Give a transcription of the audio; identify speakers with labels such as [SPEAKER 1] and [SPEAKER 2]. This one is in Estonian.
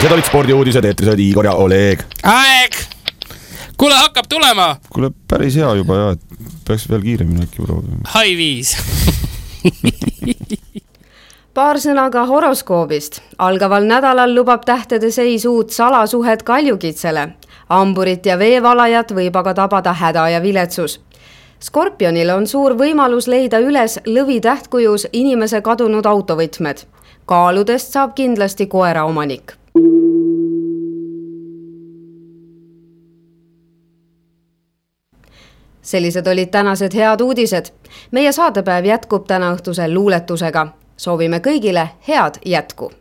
[SPEAKER 1] sellised olid spordiuudised, eetris olid Igor ja Oleg.
[SPEAKER 2] aeg! kuule, hakkab tulema.
[SPEAKER 1] kuule, päris hea juba ja, et peaks veel kiiremini äkki proovima.
[SPEAKER 2] hai viis
[SPEAKER 3] paar sõna ka horoskoobist. algaval nädalal lubab tähtede seis uut salasuhet kaljukitsele. hamburit ja veevalajat võib aga tabada häda ja viletsus. Skorpionil on suur võimalus leida üles lõvi tähtkujus inimese kadunud autovõtmed. kaaludest saab kindlasti koera omanik sellised olid tänased head uudised. meie saatepäev jätkub täna õhtusel luuletusega. soovime kõigile head jätku